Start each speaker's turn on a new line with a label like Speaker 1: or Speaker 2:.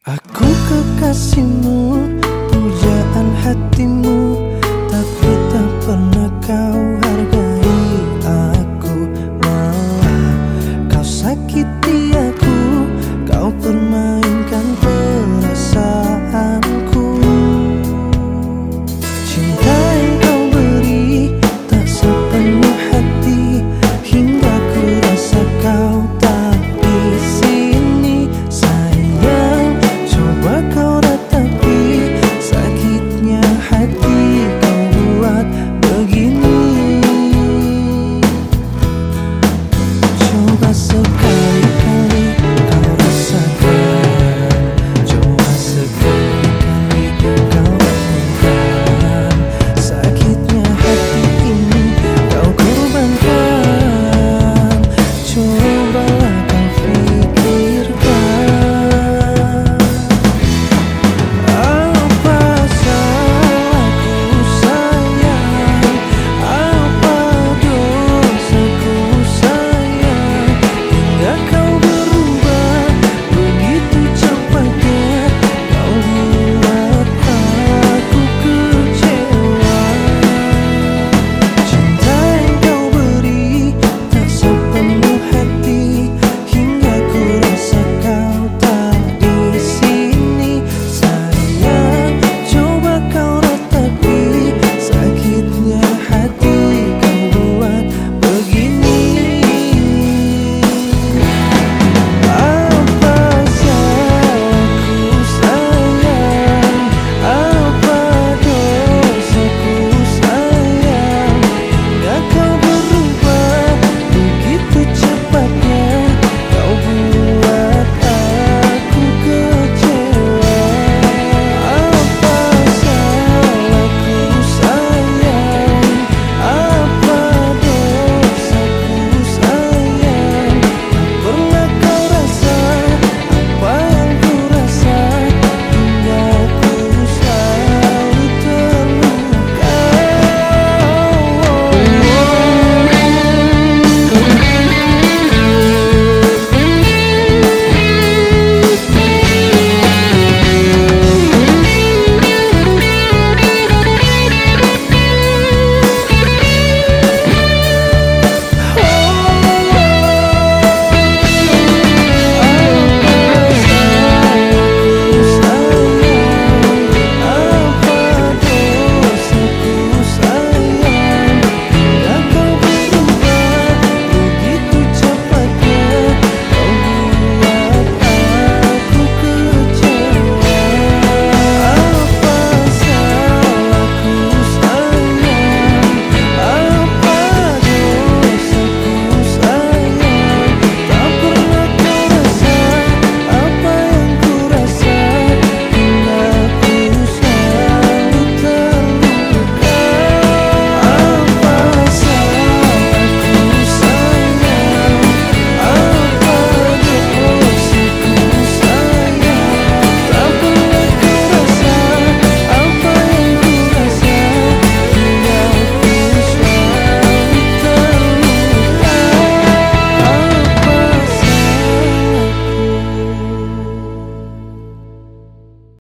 Speaker 1: Aku kekasihmu, pujaan hatimu, tapi tak pernah kau